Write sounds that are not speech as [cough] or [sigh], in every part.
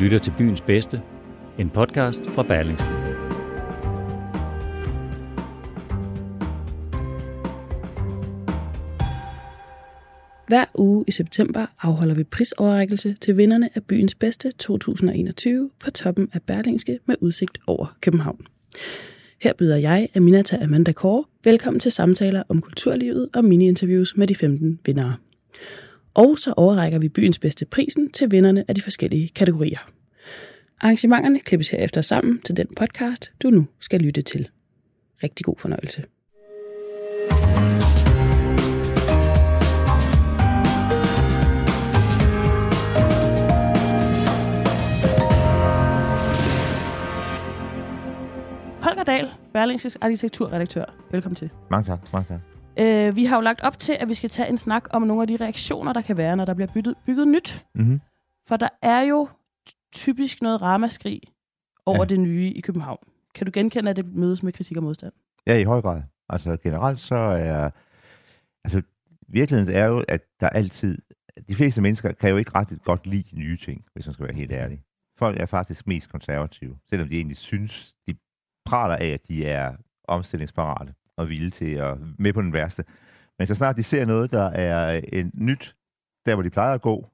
lytter til Byens Bedste, en podcast fra Berlingske. Hver uge i september afholder vi prisoverrækkelse til vinderne af Byens Bedste 2021 på toppen af Berlingske med udsigt over København. Her byder jeg, Aminata Amanda Kåre, velkommen til samtaler om kulturlivet og mini-interviews med de 15 vindere. Og så overrækker vi byens bedste prisen til vinderne af de forskellige kategorier. Arrangementerne klippes herefter sammen til den podcast, du nu skal lytte til. Rigtig god fornøjelse. Holger Dahl, Berlingses arkitekturredaktør. Velkommen til. Mange tak, mange tak. Øh, vi har jo lagt op til, at vi skal tage en snak om nogle af de reaktioner, der kan være, når der bliver bygget, bygget nyt. Mm-hmm. For der er jo typisk noget ramaskrig over ja. Det nye i København. Kan du genkende, at det mødes med kritik og modstand? Ja, i høj grad. Altså generelt så er... Altså virkeligheden er jo, at der altid... De fleste mennesker kan jo ikke ret godt lide nye ting, hvis man skal være helt ærlig. Folk er faktisk mest konservative, selvom de egentlig synes, de praler af, at de er omstillingsparate og villige til at med på den værste. Men så snart de ser noget, der er en nyt, der hvor de plejer at gå,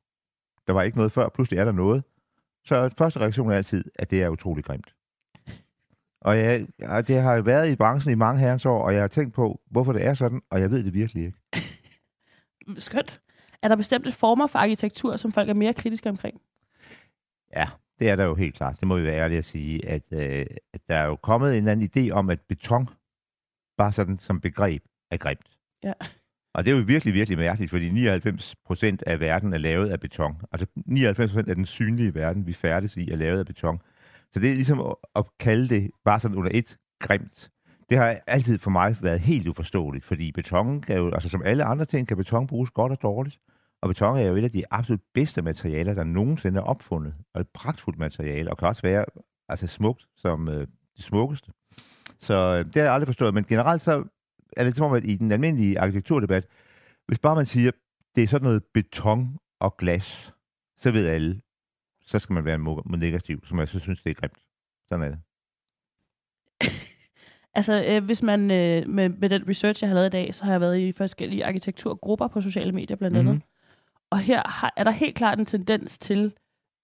der var ikke noget før, pludselig er der noget, så første reaktion er altid, at det er utrolig grimt. Og jeg, og det har jo været i branchen i mange herrens år, og jeg har tænkt på, hvorfor det er sådan, og jeg ved det virkelig ikke. [laughs] Skønt. Er der bestemte former for arkitektur, som folk er mere kritiske omkring? Ja, det er der jo helt klart. Det må vi være ærlige at sige, at, øh, at der er jo kommet en eller anden idé om, at beton, bare sådan som begreb, er grimt. Ja. Og det er jo virkelig, virkelig mærkeligt, fordi 99 procent af verden er lavet af beton. Altså 99 procent af den synlige verden, vi færdes i, er lavet af beton. Så det er ligesom at, at kalde det bare sådan under et grimt. Det har altid for mig været helt uforståeligt, fordi beton kan jo, altså som alle andre ting, kan beton bruges godt og dårligt. Og beton er jo et af de absolut bedste materialer, der nogensinde er opfundet. Og et pragtfuldt materiale, og kan også være altså smukt som øh, det smukkeste. Så øh, det har jeg aldrig forstået. Men generelt så er det som om, at i den almindelige arkitekturdebat, hvis bare man siger, det er sådan noget beton og glas, så ved alle, så skal man være mo- negativ, som jeg så synes, det er grimt. Sådan er det. [laughs] Altså, øh, hvis man øh, med, med den research, jeg har lavet i dag, så har jeg været i forskellige arkitekturgrupper på sociale medier blandt andet. Mhm. Mm-hmm. Og her har, er der helt klart en tendens til,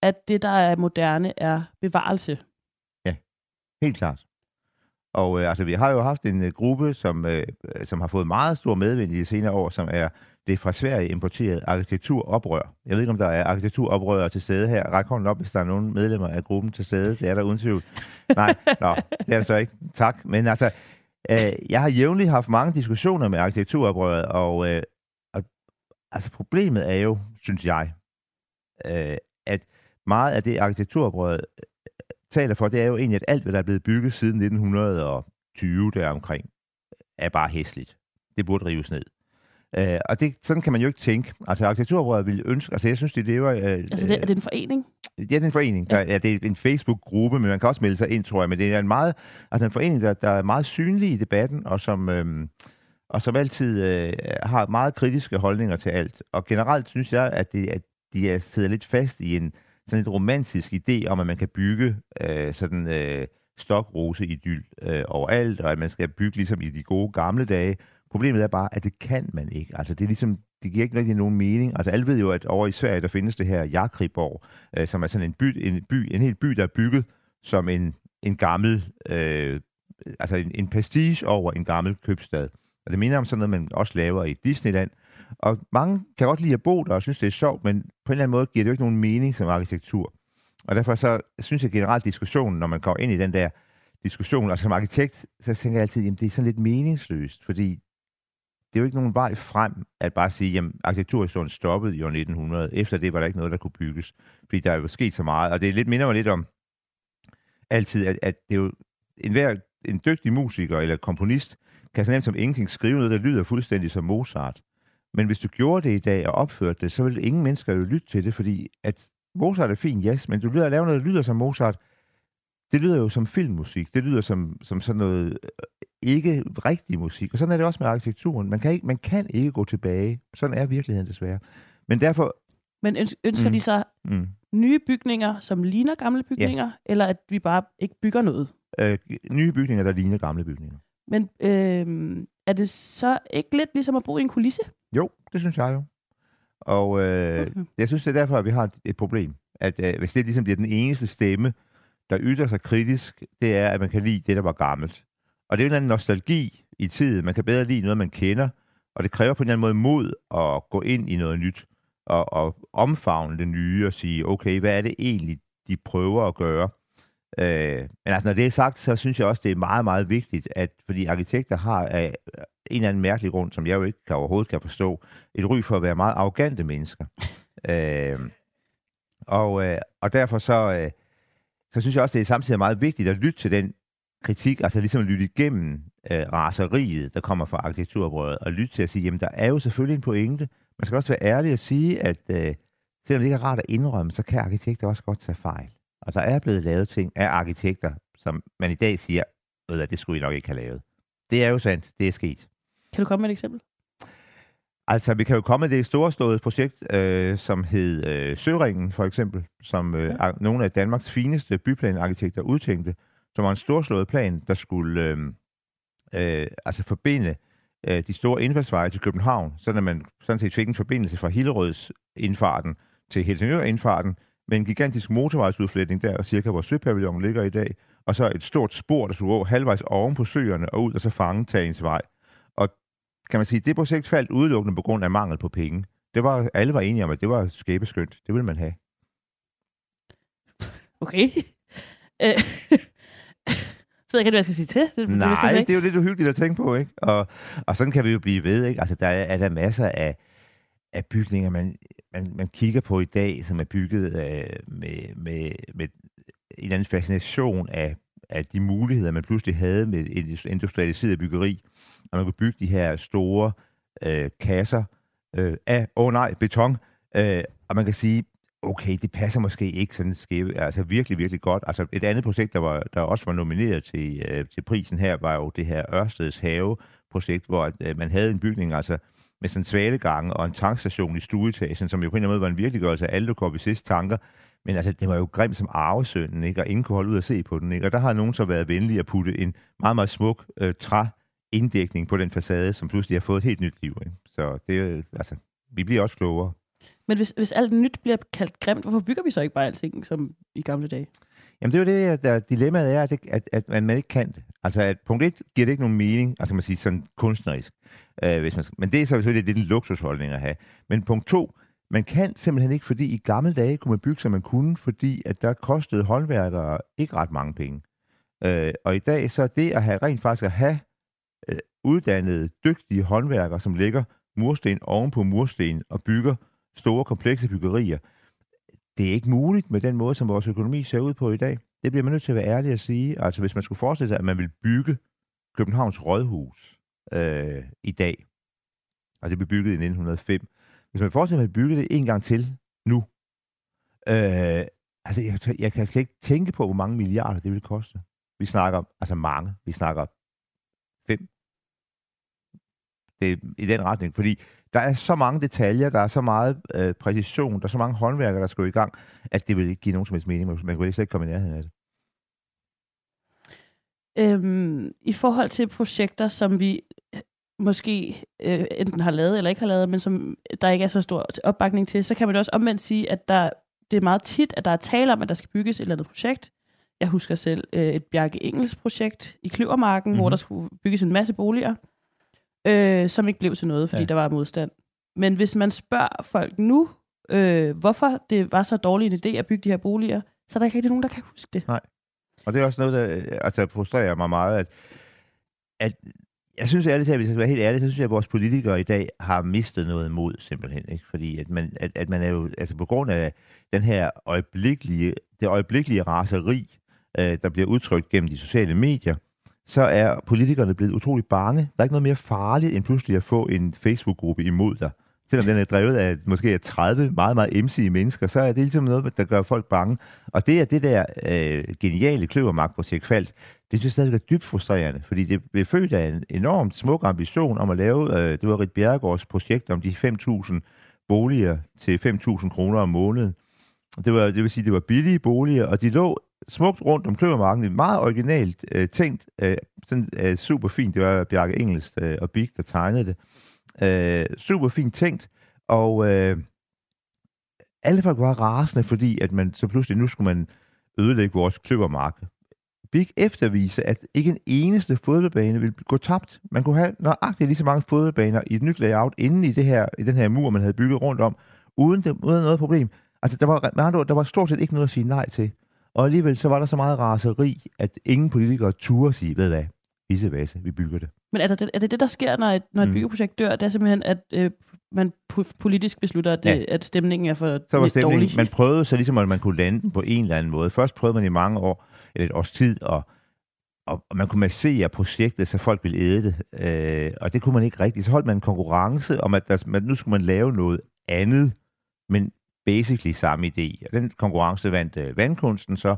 at det, der er moderne, er bevarelse. Helt klart. Og øh, altså, vi har jo haft en øh, gruppe, som, øh, som har fået meget stor medvind i de senere år, som er det fra Sverige importerede arkitekturoprør. Jeg ved ikke, om der er arkitekturoprørere til stede her. Ræk hånden op, hvis der er nogen medlemmer af gruppen til stede. Det er der uden tvivl. Nej, nå, det er der så ikke. Tak. Men altså, øh, jeg har jævnligt haft mange diskussioner med arkitekturoprøret, og, øh, og altså, problemet er jo, synes jeg, øh, at meget af det arkitekturoprøret taler for, det er jo egentlig, at alt, hvad der er blevet bygget siden 1920 deromkring, er bare hæsligt. Det burde rives ned. Øh, og det, sådan kan man jo ikke tænke. Altså, arkitekturoprøret ville ønske... Altså, jeg synes, det lever... Øh, Altså, det, er det en forening? Ja, det er en forening. Der, ja, det er en Facebook-gruppe, men man kan også melde sig ind, tror jeg. Men det er en meget, altså en forening, der, der er meget synlig i debatten, og som, øhm, og som altid øh, har meget kritiske holdninger til alt. Og generelt synes jeg, at, det, at de er sidder lidt fast i en sådan en romantisk idé om, at man kan bygge øh, sådan øh, stokrose idyl øh, overalt, og at man skal bygge ligesom i de gode gamle dage. Problemet er bare, at det kan man ikke. Altså, det er ligesom, det giver ikke rigtig nogen mening. Altså, alle ved jo, at over i Sverige, der findes det her Jakriborg, øh, som er sådan en by, en by, en hel by, der er bygget som en, en gammel, øh, altså en, en pastiche over en gammel købstad. Og det minder om sådan noget, man også laver i Disneyland. Og mange kan godt lide at bo der og synes, det er sjovt, men på en eller anden måde giver det jo ikke nogen mening som arkitektur. Og derfor så synes jeg generelt diskussionen, når man kommer ind i den der diskussion. og som arkitekt, så tænker jeg altid, jamen det er sådan lidt meningsløst, fordi det er jo ikke nogen vej frem at bare sige, jamen arkitekturhistorien stoppede i år 1900. Efter det var der ikke noget, der kunne bygges, fordi der er jo sket så meget. Og det er lidt, minder mig lidt om altid, at, at det er jo en, hver, en dygtig musiker eller komponist kan så nemt som ingenting skrive noget, der lyder fuldstændig som Mozart. Men hvis du gjorde det i dag og opførte det, så ville ingen mennesker jo lytte til det, fordi at Mozart er fint, yes, men du lyder at lave noget, der lyder som Mozart, det lyder jo som filmmusik. Det lyder som, som sådan noget øh, ikke rigtig musik. Og sådan er det også med arkitekturen. Man kan ikke, man kan ikke gå tilbage. Sådan er virkeligheden desværre. Men derfor... Men ønsker mm, de så mm. nye bygninger, som ligner gamle bygninger, ja. eller at vi bare ikke bygger noget? Øh, nye bygninger, der ligner gamle bygninger. Men øh, er det så ikke lidt ligesom at bo i en kulisse? Jo, det synes jeg jo. Og øh, okay. jeg synes, det er derfor, at vi har et, et problem. At øh, hvis det ligesom bliver den eneste stemme, der ytrer sig kritisk, det er, at man kan lide det, der var gammelt. Og det er en anden nostalgi i tiden. Man kan bedre lide noget, man kender, og det kræver på en eller anden måde mod at gå ind i noget nyt, og, og omfavne det nye og sige, okay, hvad er det egentlig, de prøver at gøre? Øh, men altså, når det er sagt, så synes jeg også, det er meget, meget vigtigt, at fordi arkitekter har af en eller anden mærkelig grund, som jeg jo ikke kan, overhovedet kan forstå, et ry for at være meget arrogante mennesker. [laughs] øh, og, øh, og derfor så, øh, så synes jeg også, det er samtidig meget vigtigt at lytte til den kritik, altså ligesom at lytte igennem øh, raseriet, der kommer fra arkitekturbrødet, og lytte til at sige, jamen der er jo selvfølgelig en pointe. Man skal også være ærlig og sige, at øh, selvom det ikke er rart at indrømme, så kan arkitekter også godt tage fejl. Og der er blevet lavet ting af arkitekter, som man i dag siger, at det skulle I nok ikke have lavet. Det er jo sandt, det er sket. Kan du komme med et eksempel? Altså, vi kan jo komme med det storslåede projekt, øh, som hed øh, Søringen, for eksempel, som øh, ja. nogle af Danmarks fineste byplanarkitekter udtænkte, som var en storslået plan, der skulle øh, øh, altså forbinde øh, de store indfaldsveje til København, så at man sådan set fik en forbindelse fra Hillerøds indfarten til Helsingør indfarten, med en gigantisk motorvejsudflætning der, cirka hvor Søpavillon ligger i dag, og så et stort spor, der skulle gå halvvejs oven på søerne og ud, og så fange Tagens vej. Og kan man sige, det projekt faldt udelukkende på grund af mangel på penge. Det var, alle var enige om, at det var skæbeskyndt. Det ville man have. Okay. [laughs] Øh, så [laughs] ved jeg ikke, hvad jeg skal sige til. Det, Nej, det, det er jo lidt uhyggeligt at tænke på, ikke? Og, og sådan kan vi jo blive ved, ikke? Altså, der er, er der masser af, af bygninger, man, man, man kigger på i dag, som er bygget af, med, med, med en eller anden fascination af, af de muligheder, man pludselig havde med et industrialiseret byggeri. Og man kunne bygge de her store øh, kasser øh, af, åh oh nej, beton. Øh, og man kan sige, okay, det passer måske ikke sådan skæve, altså virkelig, virkelig godt. Altså et andet projekt, der, var, der også var nomineret til, øh, til prisen her, var jo det her Ørsteds Have-projekt, hvor øh, man havde en bygning, altså med svalegang og en tankstation i stueetagen, som jo på en eller anden måde var en virkeliggørelse af alle sidste tanker. Men altså, det var jo grimt som arvesønnen, ikke? og ingen kunne holde ud at se på den. Ikke? Og der har nogen så været venlige at putte en meget, meget smuk øh, træinddækning på den facade, som pludselig har fået et helt nyt liv. Ikke? Så det, altså, vi bliver også klogere. Men hvis, hvis alt nyt bliver kaldt grimt, hvorfor bygger vi så ikke bare alting som i gamle dage? Jamen det er jo det, der dilemmaet er, at, det, at, at man ikke kan det. Altså at punkt 1 giver det ikke nogen mening, altså man siger sådan kunstnerisk. Øh, hvis man, men det er så selvfølgelig det er den luksusholdning at have. Men punkt 2, man kan simpelthen ikke, fordi i gamle dage kunne man bygge, som man kunne, fordi at der kostede håndværkere ikke ret mange penge. Øh, og i dag så det at have rent faktisk at have øh, uddannede, dygtige håndværkere, som lægger mursten oven på mursten og bygger store, komplekse byggerier, det er ikke muligt med den måde, som vores økonomi ser ud på i dag. Det bliver man nødt til at være ærlig at sige. Altså hvis man skulle forestille sig, at man vil bygge Københavns Rådhus øh, i dag, og det blev bygget i 1905. Hvis man forestiller sig, at bygge det en gang til nu, øh, altså jeg, jeg kan slet ikke tænke på, hvor mange milliarder det vil koste. Vi snakker altså mange. Vi snakker fem. Det er i den retning, fordi der er så mange detaljer, der er så meget øh, præcision, der er så mange håndværkere, der skal i gang, at det vil ikke give nogen som helst mening. Man kan slet ikke komme i nærheden af det. Øhm, I forhold til projekter, som vi øh, måske øh, enten har lavet eller ikke har lavet, men som der ikke er så stor opbakning til, så kan man også omvendt sige, at der, det er meget tit, at der er tale om, at der skal bygges et eller andet projekt. Jeg husker selv øh, et Bjarke Engels projekt i Kløvermarken, mm-hmm. hvor der skulle bygges en masse boliger øh, som ikke blev til noget, fordi ja. der var modstand. Men hvis man spørger folk nu, øh, hvorfor det var så dårlig en idé at bygge de her boliger, så er der ikke rigtig nogen, der kan huske det. Nej. Og det er også noget, der øh, altså, frustrerer mig meget, at, at jeg synes ærligt at hvis jeg skal være helt ærlig, så synes jeg, at vores politikere i dag har mistet noget mod, simpelthen. Ikke? Fordi at man, at, at man er jo, altså på grund af den her øjeblikkelige, det øjeblikkelige raseri, øh, der bliver udtrykt gennem de sociale medier, så er politikerne blevet utrolig bange. Der er ikke noget mere farligt, end pludselig at få en Facebook-gruppe imod dig. Selvom den er drevet af måske 30 meget, meget emsige mennesker, så er det ligesom noget, der gør folk bange. Og det er det der øh, geniale kløvermarkprojekt Falt, det synes jeg stadig er dybt frustrerende, fordi det blev født af en enormt smuk ambition om at lave, øh, det var Rit Bjerregårds projekt om de 5.000 boliger til 5.000 kroner om måneden. Det, var, det vil sige, det var billige boliger, og de lå smukt rundt om kløvermarken. Meget originalt øh, tænkt. Øh, sådan øh, super fint. Det var Bjarke Engels øh, og Big, der tegnede det. Øh, Øh, super fint tænkt. Og øh, alle folk var rasende, fordi at man så pludselig, nu skulle man ødelægge vores kløvermark. Big eftervise, at ikke en eneste fodboldbane ville gå tabt. Man kunne have nøjagtigt lige så mange fodboldbaner i et nyt layout inden i, det her, i den her mur, man havde bygget rundt om, uden, det, uden noget problem. Altså, der var, med andre ord, der var stort set ikke noget at sige nej til. Og alligevel så var der så meget raseri, at ingen politikere turde sige, ved hvad, vise vi bygger det. Men er det, er det det, der sker, når et, når et mm. byggeprojekt dør? Det er simpelthen, at øh, man politisk beslutter, at, det, ja. at stemningen er for så var stemningen, dårlig? Man prøvede så ligesom, at man kunne lande den på en eller anden måde. Først prøvede man i mange år, eller et års tid, og, og man kunne massere projektet, så folk ville æde det. Øh, og det kunne man ikke rigtigt. Så holdt man en konkurrence om, at, der, nu skulle man lave noget andet, men basically samme idé. Og den konkurrence vandt øh, vandkunsten så,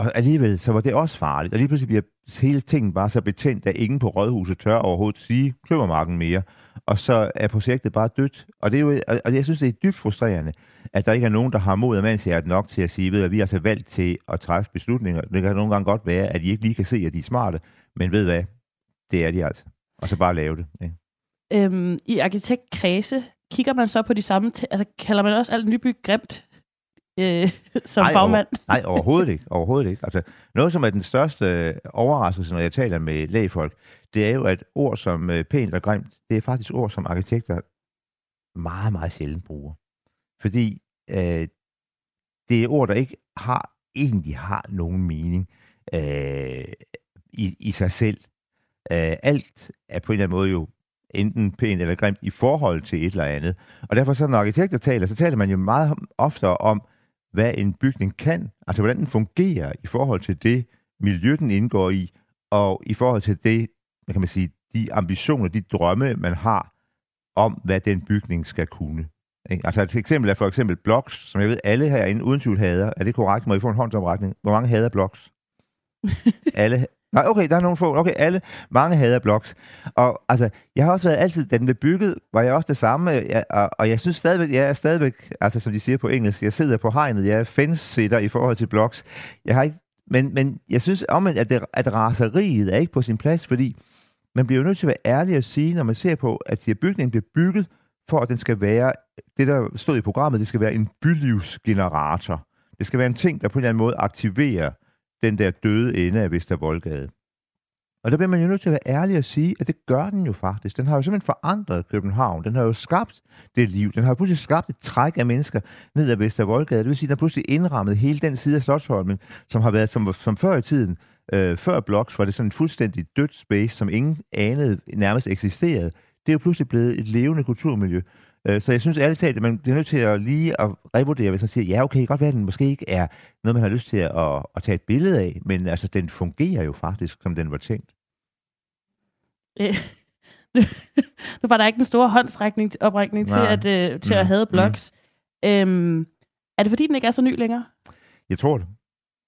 og alligevel så var det også farligt. Og lige pludselig bliver hele tingen bare så betændt, at ingen på Rådhuset tør overhovedet sige kløvermarken mere. Og så er projektet bare dødt. Og, det er jo, og jeg synes, det er dybt frustrerende, at der ikke er nogen, der har mod af mandshjertet nok til at sige, ved at vi er altså valgt til at træffe beslutninger. Det kan nogle gange godt være, at de ikke lige kan se, at de er smarte, men ved hvad? Det er de altså. Og så bare lave det. Ikke? Øhm, I arkitektkredse kigger man så på de samme... altså, kalder man også alt nybyg grimt? Øh, [laughs] som nej, fagmand? Over, nej, overhovedet ikke. Overhovedet ikke. Altså, noget, som er den største overraskelse, når jeg taler med lægefolk, det er jo, at ord som øh, pænt og grimt, det er faktisk ord, som arkitekter meget, meget sjældent bruger. Fordi øh, det er ord, der ikke har egentlig har nogen mening øh, i, i sig selv. Øh, alt er på en eller anden måde jo enten pænt eller grimt i forhold til et eller andet. Og derfor så, når arkitekter taler, så taler man jo meget oftere om, hvad en bygning kan, altså hvordan den fungerer i forhold til det miljø, den indgår i, og i forhold til det, hvad kan man sige, de ambitioner, de drømme, man har om, hvad den bygning skal kunne. Ikke? Altså et eksempel er for eksempel blocks, som jeg ved, alle herinde uden tvivl hader. Er det korrekt? Må I få en håndsoprækning? Hvor mange hader blocks? [laughs] alle, Nej, okay, der er nogle få. Okay, alle, mange hader blogs. Og altså, jeg har også været altid, da den blev bygget, var jeg også det samme, øh, jeg, og, og jeg synes stadigvæk, jeg er stadigvæk, altså som de siger på engelsk, jeg sidder på hegnet, jeg er fence i forhold til blogs. Jeg har ikke, men, men jeg synes om, at, det, at raseriet er ikke på sin plads, fordi man bliver jo nødt til at være ærlig at sige, når man ser på, at bygningen bliver bygget, for at den skal være, det der stod i programmet, det skal være en bylivsgenerator. Det skal være en ting, der på en eller anden måde aktiverer den der døde ende af Vestervoldgade. Og der bliver man jo nødt til at være ærlig og sige, at det gør den jo faktisk. Den har jo simpelthen forandret København. Den har jo skabt det liv. Den har jo pludselig skabt et træk af mennesker ned ad Vestervoldgade. Det vil sige, at den har pludselig indrammet hele den side af Slottsholmen, som har været som, som før i tiden. Øh, før Bloks var det sådan en fuldstændig dødt space, som ingen anede nærmest eksisterede. Det er jo pludselig blevet et levende kulturmiljø. Øh, så jeg synes ærligt talt, at man bliver nødt til at lige at revurdere, hvis man siger, ja okay, godt være, at den måske ikke er noget, man har lyst til at, at tage et billede af, men altså, den fungerer jo faktisk, som den var tænkt. Øh, [laughs] nu var der ikke en stor håndsrækning oprækning til, at, uh, til mm. at have blogs. Mm. Øhm, er det fordi, den ikke er så ny længere? Jeg tror det.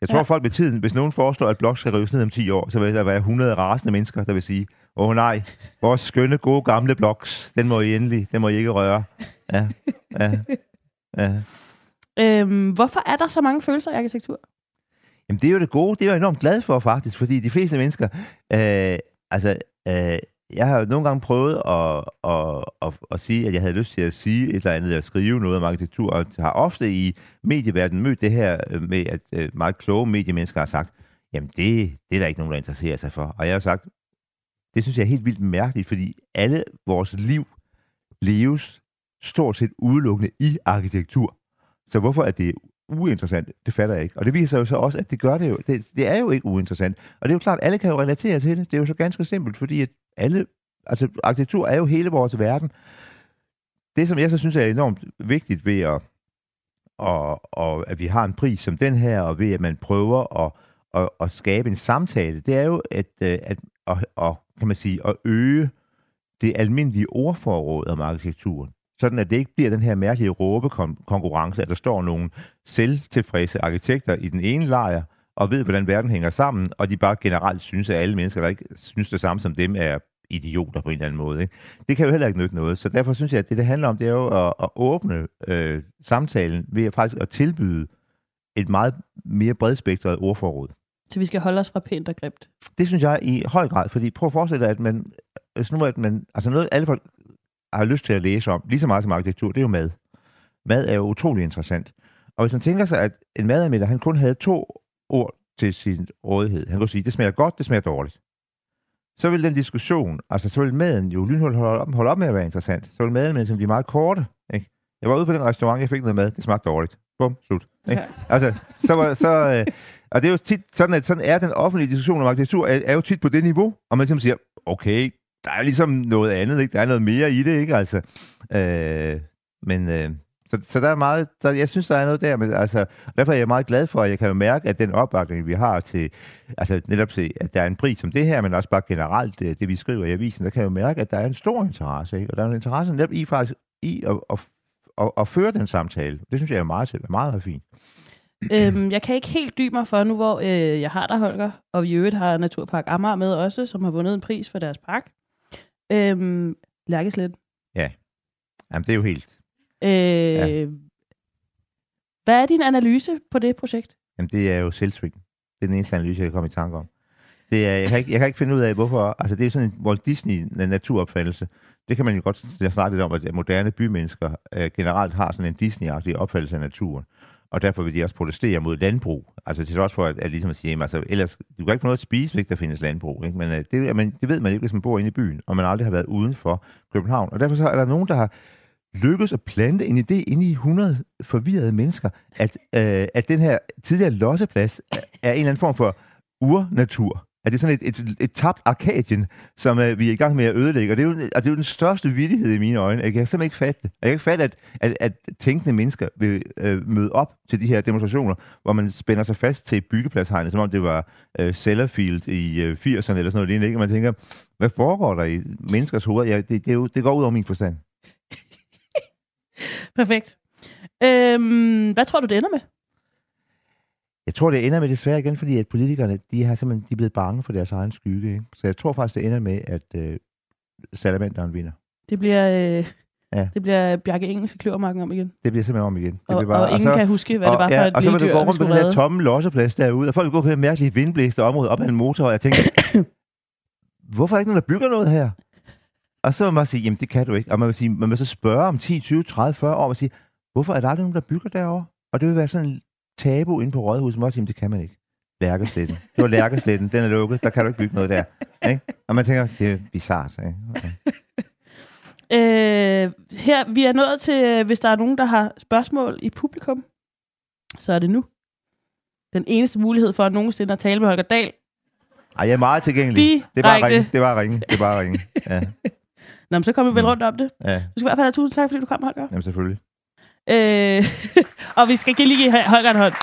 Jeg tror, ja. folk med tiden, hvis nogen foreslår, at blog skal rives ned om 10 år, så vil der være 100 rasende mennesker, der vil sige, åh oh, nej, vores skønne, gode, gamle blogs, den må I endelig, den må I ikke røre. Ja, ja, ja. Øhm, hvorfor er der så mange følelser i arkitektur? Jamen, det er jo det gode. Det er jeg enormt glad for, faktisk, fordi de fleste mennesker, øh, altså, øh, jeg har nogle gange prøvet at, at, at, at sige, at jeg havde lyst til at sige et eller andet, eller skrive noget om arkitektur, og har ofte i medieverdenen mødt det her øh, med, at øh, meget kloge mediemennesker har sagt, jamen det, det er der ikke nogen, der interesserer sig for. Og jeg har sagt, det synes jeg er helt vildt mærkeligt, fordi alle vores liv leves stort set udelukkende i arkitektur. Så hvorfor er det uinteressant, det fatter jeg ikke. Og det viser jo så også, at det gør det jo. Det, det er jo ikke uinteressant. Og det er jo klart, at alle kan jo relatere til det. Det er jo så ganske simpelt, fordi at alle, altså arkitektur er jo hele vores verden. Det, som jeg så synes er enormt vigtigt ved at, og, og at vi har en pris som den her, og ved at man prøver at, at, at skabe en samtale, det er jo at, øh, at, at, at, kan man sige, at øge det almindelige ordforråd om arkitekturen sådan at det ikke bliver den her mærkelige råbekonkurrence, at der står nogle selvtilfredse arkitekter i den ene lejr, og ved, hvordan verden hænger sammen, og de bare generelt synes, at alle mennesker, der ikke synes det samme som dem, er idioter på en eller anden måde. Ikke? Det kan jo heller ikke nytte noget. Så derfor synes jeg, at det, det handler om, det er jo at, at åbne øh, samtalen ved at faktisk at tilbyde et meget mere bredspektret ordforråd. Så vi skal holde os fra pænt og grimt? Det synes jeg i høj grad, fordi prøv at forestille dig, at man, hvis nu at man, altså noget, alle folk har lyst til at læse om, lige så meget som arkitektur, det er jo mad. Mad er jo utrolig interessant. Og hvis man tænker sig, at en madanmelder, han kun havde to ord til sin rådighed. Han kunne sige, det smager godt, det smager dårligt. Så vil den diskussion, altså så vil maden jo lynhuldt holde op, holde op med at være interessant. Så vil maden blive meget korte. Ikke? Jeg var ude på den restaurant, jeg fik noget mad, det smagte dårligt. Bum, slut. Ikke? Ja. Altså, så, var, så, øh, og det er jo tit sådan, at sådan er den offentlige diskussion om arkitektur, er, er jo tit på det niveau, og man simpelthen siger, okay, der er ligesom noget andet, ikke? Der er noget mere i det, ikke? Altså, øh, men øh, så, så der er meget, så jeg synes, der er noget der, men altså, derfor er jeg meget glad for, at jeg kan jo mærke, at den opbakning, vi har til, altså netop til, at der er en pris som det her, men også bare generelt det, det vi skriver i avisen, der kan jeg jo mærke, at der er en stor interesse, ikke? og der er en interesse netop i faktisk i at, at, at, at føre den samtale. Det synes jeg er meget, meget, meget fint. Øhm, jeg kan ikke helt dybe mig for nu, hvor øh, jeg har der, Holger, og i øvrigt har Naturpark Amager med også, som har vundet en pris for deres park. Øhm, Lærkeslet. Ja. Jamen, det er jo helt... Øh, ja. Hvad er din analyse på det projekt? Jamen, det er jo selvsving. Det er den eneste analyse, jeg kan komme i tanke om. Det er, jeg, kan ikke, jeg kan ikke finde ud af, hvorfor... Altså, det er sådan en Walt Disney-naturopfattelse. Det kan man jo godt snakke lidt om, at moderne bymennesker øh, generelt har sådan en Disney-agtig opfattelse af naturen og derfor vil de også protestere mod landbrug. Altså til trods for, at, at ligesom at sige, altså, ellers, du kan ikke få noget at spise, hvis der findes landbrug. Ikke? Men uh, det, man, det ved man ikke, hvis man bor inde i byen, og man aldrig har været uden for København. Og derfor så er der nogen, der har lykkedes at plante en idé ind i 100 forvirrede mennesker, at, uh, at den her tidligere losseplads er en eller anden form for urnatur at det er sådan et, et, et tabt Arkadien, som uh, vi er i gang med at ødelægge. Og det er jo, og det er jo den største vildighed i mine øjne. Jeg kan simpelthen ikke fatte det. Jeg kan ikke fatte, at, at, at tænkende mennesker vil uh, møde op til de her demonstrationer, hvor man spænder sig fast til byggepladshegnet, som om det var øh, uh, Sellerfield i uh, 80'erne eller sådan noget lignende. Ikke? Og man tænker, hvad foregår der i menneskers hoveder? Ja, det, det, er jo, det går ud over min forstand. [laughs] Perfekt. Øhm, hvad tror du, det ender med? Jeg tror, det ender med desværre igen, fordi at politikerne, de, har simpelthen, de er blevet bange for deres egen skygge. Ikke? Så jeg tror faktisk, det ender med, at øh, salamanderen vinder. Det bliver, øh, ja. det bliver Bjarke Engels Kløvermarken om igen. Det bliver simpelthen om igen. Det og, bare, og ingen og så, kan huske, hvad og, det var for ja, et Og så vil du gå rundt på den her tomme losseplads derude, og folk går på det mærkelige vindblæste område op ad en motor, og jeg tænker, [clears throat] hvorfor er der ikke nogen, der bygger noget her? Og så vil man sige, jamen det kan du ikke. Og man vil, sige, man vil så spørge om 10, 20, 30, 40 år, og sige, hvorfor er der aldrig nogen, der bygger derovre? Og det vil være sådan tabu inde på Rådhuset, men også sige, det kan man ikke. Lærkesletten. Det var Lærkesletten, den er lukket, der kan du ikke bygge noget der. Ikke? Og man tænker, det er bizarrt. Ikke? Okay. [laughs] Øh, her, vi er nået til, hvis der er nogen, der har spørgsmål i publikum, så er det nu. Den eneste mulighed for at nogensinde at tale med Holger Dahl. Ej, jeg er meget tilgængelig. De det er bare ringe. Det er bare ringe. Det er bare ringe. Ja. [laughs] Nå, men så kommer vi vel mm. rundt om det. Ja. Du skal i hvert fald have tusind tak, fordi du kom, Holger. Jamen, selvfølgelig. Øh, [laughs] og vi skal lige give Holger en hånd.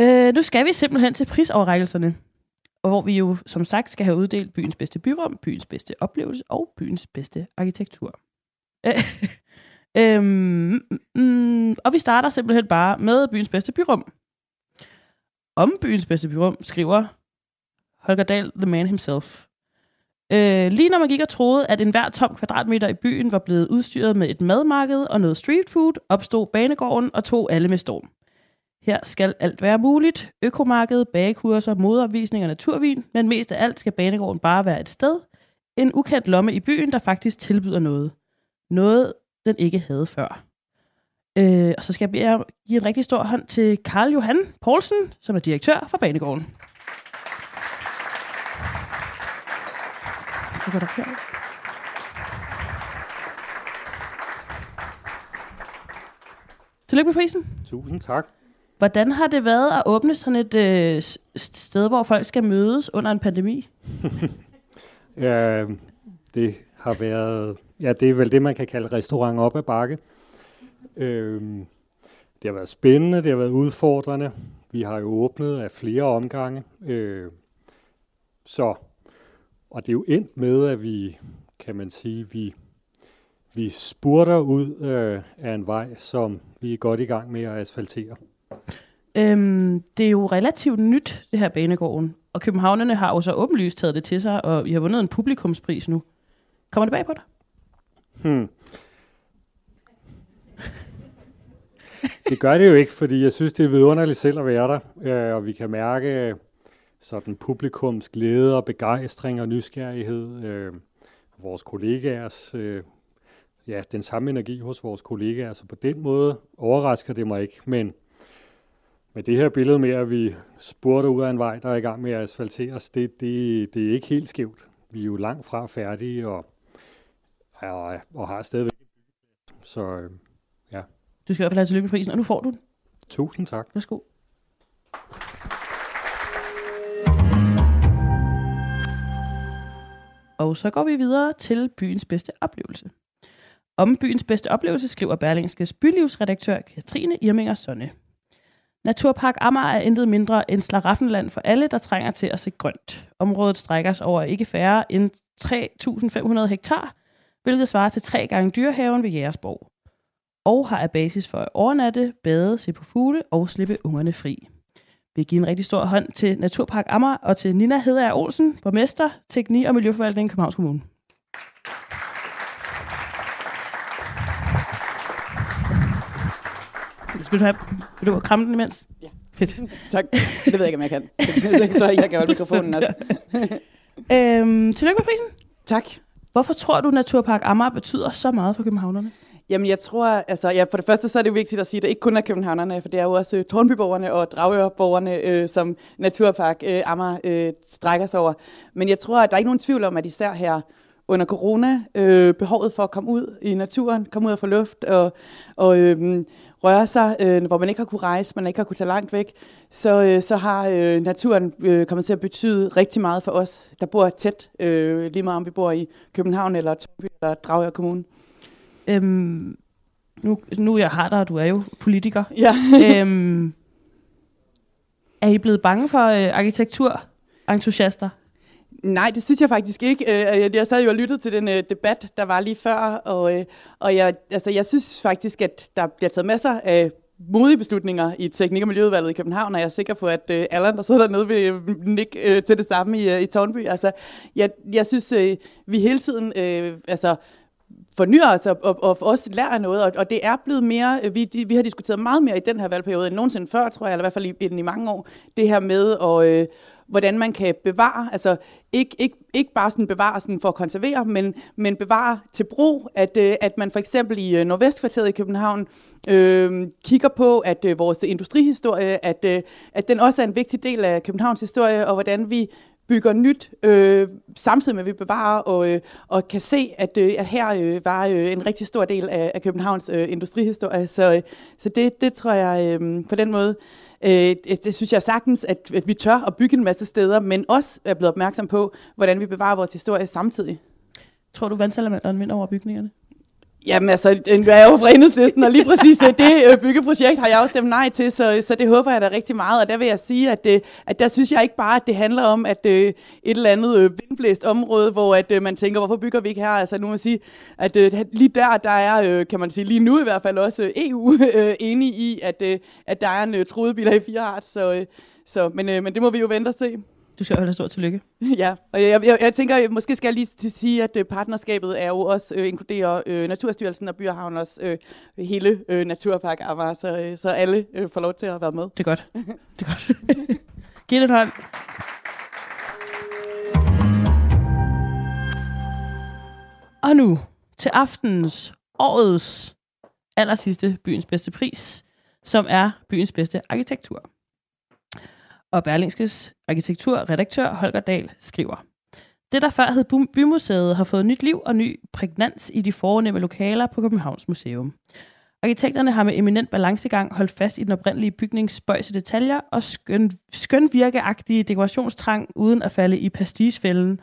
[laughs] øh, nu skal vi simpelthen til prisoverrækkelserne. Og hvor vi jo, som sagt, skal have uddelt byens bedste byrum, byens bedste oplevelse og byens bedste arkitektur. Øh, [laughs] øhm, mm, og vi starter simpelthen bare med byens bedste byrum. Om byens bedste byrum skriver Holger Dahl, the man himself. Øh, lige når man gik og troede, at enhver tom kvadratmeter i byen var blevet udstyret med et madmarked og noget street food, opstod banegården og tog alle med storm. Her skal alt være muligt. Økomarked, bagekurser, modeopvisning og naturvin, men mest af alt skal banegården bare være et sted. En ukendt lomme i byen, der faktisk tilbyder noget. Noget, den ikke havde før. Øh, og så skal jeg give en rigtig stor hånd til Karl Johan Poulsen, som er direktør for Banegården. så godt opført. Tillykke med prisen. Tusind tak. Hvordan har det været at åbne sådan et øh, sted, hvor folk skal mødes under en pandemi? [laughs] ja, det har været... Ja, det er vel det, man kan kalde restaurant op ad bakke. Øh, det har været spændende, det har været udfordrende. Vi har jo åbnet af flere omgange. Øh, så og det er jo endt med, at vi, kan man sige, vi, vi spurter ud øh, af en vej, som vi er godt i gang med at asfaltere. Øhm, det er jo relativt nyt, det her banegården. Og københavnerne har jo så åbenlyst taget det til sig, og vi har vundet en publikumspris nu. Kommer det bag på dig? Hmm. Det gør det jo ikke, fordi jeg synes, det er vidunderligt selv at være der, øh, og vi kan mærke sådan publikums glæde og begejstring og nysgerrighed. Øh, vores kollegaers, øh, ja, den samme energi hos vores kollegaer, så på den måde overrasker det mig ikke, men med det her billede med, at vi spurgte ud af en vej, der er i gang med at asfalteres, det, det, det er ikke helt skævt. Vi er jo langt fra færdige og, og, og har stadigvæk så øh, ja. Du skal i hvert fald have tillykke med prisen, og nu får du den. Tusind tak. Værsgo. Og så går vi videre til byens bedste oplevelse. Om byens bedste oplevelse skriver Berlingskes bylivsredaktør Katrine Irminger Sonne. Naturpark Amager er intet mindre end slaraffenland for alle, der trænger til at se grønt. Området strækker sig over ikke færre end 3.500 hektar, hvilket svarer til tre gange dyrehaven ved Jægersborg. Og har af basis for at overnatte, bade, se på fugle og slippe ungerne fri. Vi giver en rigtig stor hånd til Naturpark Amager og til Nina Hedager Olsen, borgmester, teknik- og miljøforvaltning i Københavns Kommune. Skal du have, vil du kramme den imens? Ja. Fedt. [laughs] tak. Det ved jeg ikke, om jeg kan. [laughs] Det tror jeg, jeg kan holde mikrofonen også. øhm, tillykke med prisen. Tak. Hvorfor tror du, Naturpark Amager betyder så meget for københavnerne? Jamen, jeg tror, altså, ja, for det første så er det vigtigt at sige, at det ikke kun er københavnerne, for det er jo også uh, Tornbyborgerne og Dragørborgerne, øh, som Naturpark øh, Amager øh, strækker sig over. Men jeg tror, at der er ikke nogen tvivl om, at især her under corona, øh, behovet for at komme ud i naturen, komme ud og få luft og, og øh, røre sig, øh, hvor man ikke har kunne rejse, man ikke har kunne tage langt væk, så, øh, så har øh, naturen øh, kommet til at betyde rigtig meget for os, der bor tæt, øh, lige meget om vi bor i København eller Torby eller Dragør Kommune. Øhm, nu, nu jeg har dig, og du er jo politiker. Ja. øhm, er I blevet bange for øh, arkitekturentusiaster? Nej, det synes jeg faktisk ikke. Øh, jeg sad jo og lyttede til den øh, debat, der var lige før, og, øh, og jeg, altså, jeg synes faktisk, at der bliver taget masser af modige beslutninger i Teknik- og Miljøudvalget i København, og jeg er sikker på, at uh, Allan, der sidder dernede, vil nikke uh, til det samme i, uh, i Tornby. Altså, jeg, jeg synes, uh, vi hele tiden uh, altså, fornyer os og, og, og også lærer noget, og, og det er blevet mere, øh, vi, vi har diskuteret meget mere i den her valgperiode end nogensinde før, tror jeg, eller i hvert fald i, i, i mange år, det her med at... Øh, hvordan man kan bevare, altså ikke, ikke, ikke bare sådan bevare sådan for at konservere, men, men bevare til brug, at, øh, at man for eksempel i øh, Nordvestkvarteret i København øh, kigger på, at øh, vores industrihistorie, at, øh, at den også er en vigtig del af Københavns historie, og hvordan vi bygger nyt, øh, samtidig med at vi bevarer og, øh, og kan se, at, øh, at her øh, var øh, en rigtig stor del af, af Københavns øh, industrihistorie. Så, øh, så det, det tror jeg øh, på den måde Øh, det synes jeg sagtens, at, at vi tør at bygge en masse steder, men også er blevet opmærksom på, hvordan vi bevarer vores historie samtidig. Tror du, vandsalamanderen vinder over bygningerne? Jamen altså, den er jo fra enhedslisten, og lige præcis øh, det øh, byggeprojekt har jeg også stemt nej til, så, så det håber jeg da rigtig meget. Og der vil jeg sige, at, det, at der synes jeg ikke bare, at det handler om, at et eller andet vindblæst område, hvor at man tænker, hvorfor bygger vi ikke her? Altså nu må sige, at lige der, der er, kan man sige, lige nu i hvert fald også EU [laughs] enig i, at, at der er en trudebiler i fire art, så, så, men, men det må vi jo vente og se. Du skal have stor tillykke. [laughs] Ja, og jeg, jeg, jeg tænker, måske skal jeg lige sige, at øh, partnerskabet er jo også øh, inkluderer øh, Naturstyrelsen og Byhavn også øh, hele øh, Naturpark Amager, så, øh, så alle øh, får lov til at være med. Det er godt. [laughs] Det er godt. [laughs] Giv det en hånd. Og nu til aftens, årets aller sidste byens bedste pris, som er byens bedste arkitektur. Og Berlingskes arkitekturredaktør Holger Dahl skriver, det, der før hed Bymuseet, har fået nyt liv og ny prægnans i de fornemme lokaler på Københavns Museum. Arkitekterne har med eminent balancegang holdt fast i den oprindelige bygnings spøjse detaljer og skøn, skønvirkeagtige dekorationstrang uden at falde i pastisfælden,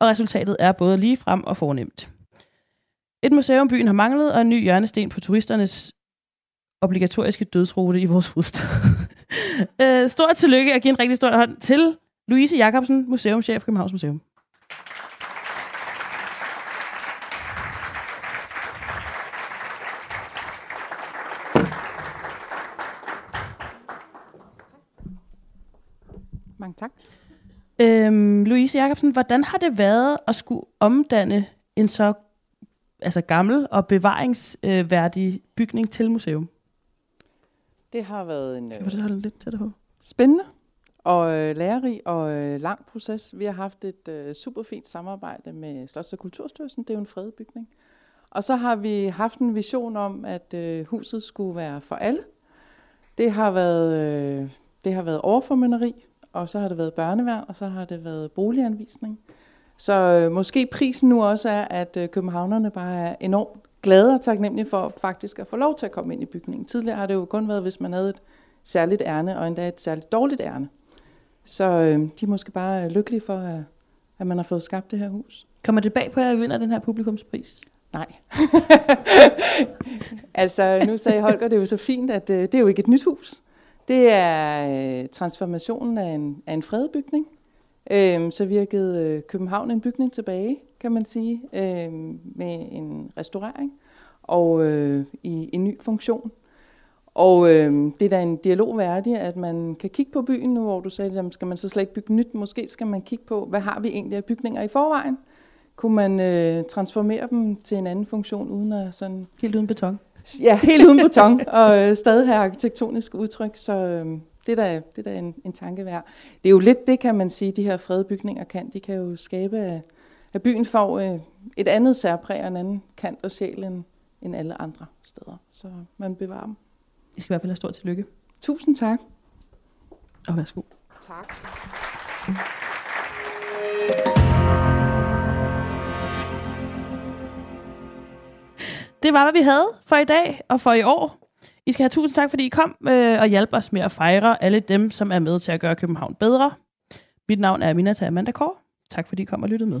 og resultatet er både lige frem og fornemt. Et museum byen har manglet, og en ny hjørnesten på turisternes obligatoriske dødsrute i vores hovedstad. [laughs] Øh, stort tillykke og giv en rigtig stor hånd til Louise Jacobsen, museumschef Københavns Museum. Mange tak. Øhm, Louise Jacobsen, hvordan har det været at skulle omdanne en så altså gammel og bevaringsværdig bygning til museum? Det har været en du fortælle lidt det på? spændende og øh, lærerig og øh, lang proces. Vi har haft et øh, super fint samarbejde med Slots- og Kulturstyrelsen. Det er jo en fredet bygning. Og så har vi haft en vision om, at øh, huset skulle være for alle. Det har været, øh, det har været overformynderi, og så har det været børneværn, og så har det været boliganvisning. Så øh, måske prisen nu også er, at øh, københavnerne bare er enormt glade og taknemmelige for faktisk at få lov til at komme ind i bygningen. Tidligere har det jo kun været, hvis man havde et særligt ærne, og endda et særligt dårligt ærne. Så øh, de er måske bare lykkelige for, at, at man har fået skabt det her hus. Kommer det bag på, at jeg vinder den her publikumspris? Nej. [laughs] altså, nu sagde Holger det er jo så fint, at øh, det er jo ikke et nyt hus. Det er øh, transformationen af en, af en fredebygning. Øhm, så virkede øh, København en bygning tilbage, kan man sige, øh, med en restaurering og øh, i en ny funktion. Og øh, det er da en dialog værdig, at man kan kigge på byen nu, hvor du sagde, jamen, skal man så slet ikke bygge nyt? Måske skal man kigge på, hvad har vi egentlig af bygninger i forvejen? Kunne man øh, transformere dem til en anden funktion, uden at sådan... Helt uden beton. Ja, helt uden beton, [laughs] og øh, stadig have arkitektonisk udtryk, så øh, det er da, det er da en, en tanke værd. Det er jo lidt det, kan man sige, de her fredede bygninger kan. De kan jo skabe, at, byen får øh, et andet særpræg og en anden kant og sjæl end, end alle andre steder. Så man bevarer dem. I skal i hvert fald have stor tillykke. Tusind tak. Og værsgo. Tak. Det var, hvad vi havde for i dag og for i år. I skal have tusind tak, fordi I kom øh, og hjalp os med at fejre alle dem, som er med til at gøre København bedre. Mit navn er Aminata Amanda Kår. Tak fordi I kom og lyttede med.